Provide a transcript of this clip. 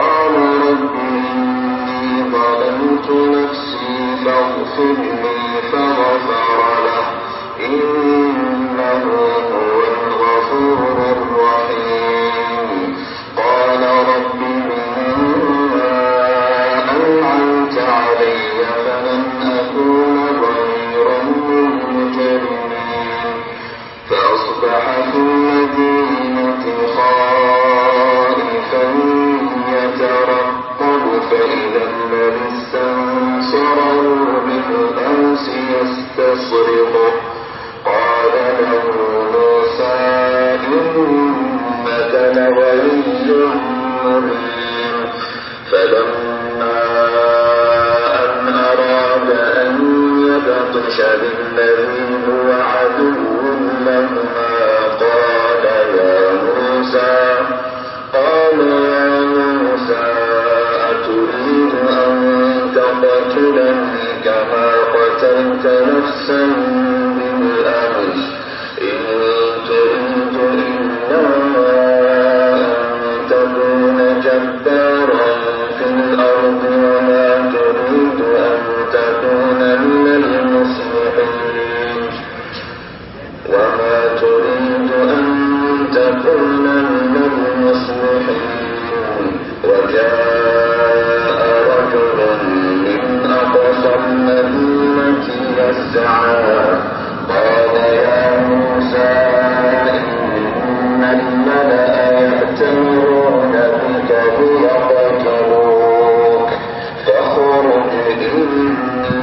قال رب إني ظلمت نفسي فاغفر لي فغفر له. إنه هو الغفور الرحيم. قال رب أنعمت علي فلن أكون فأصبح في المدينة خائفا فإذا الذي استنصره بالأمس يستصرخه قال له موسى فلما أن أراد أن يبطش بالذي كما قتلت نفسا بالأمس إن تريد أن تكون جبارا في الأرض وما تريد أن تكون المصلحين وما تريد أن تكون من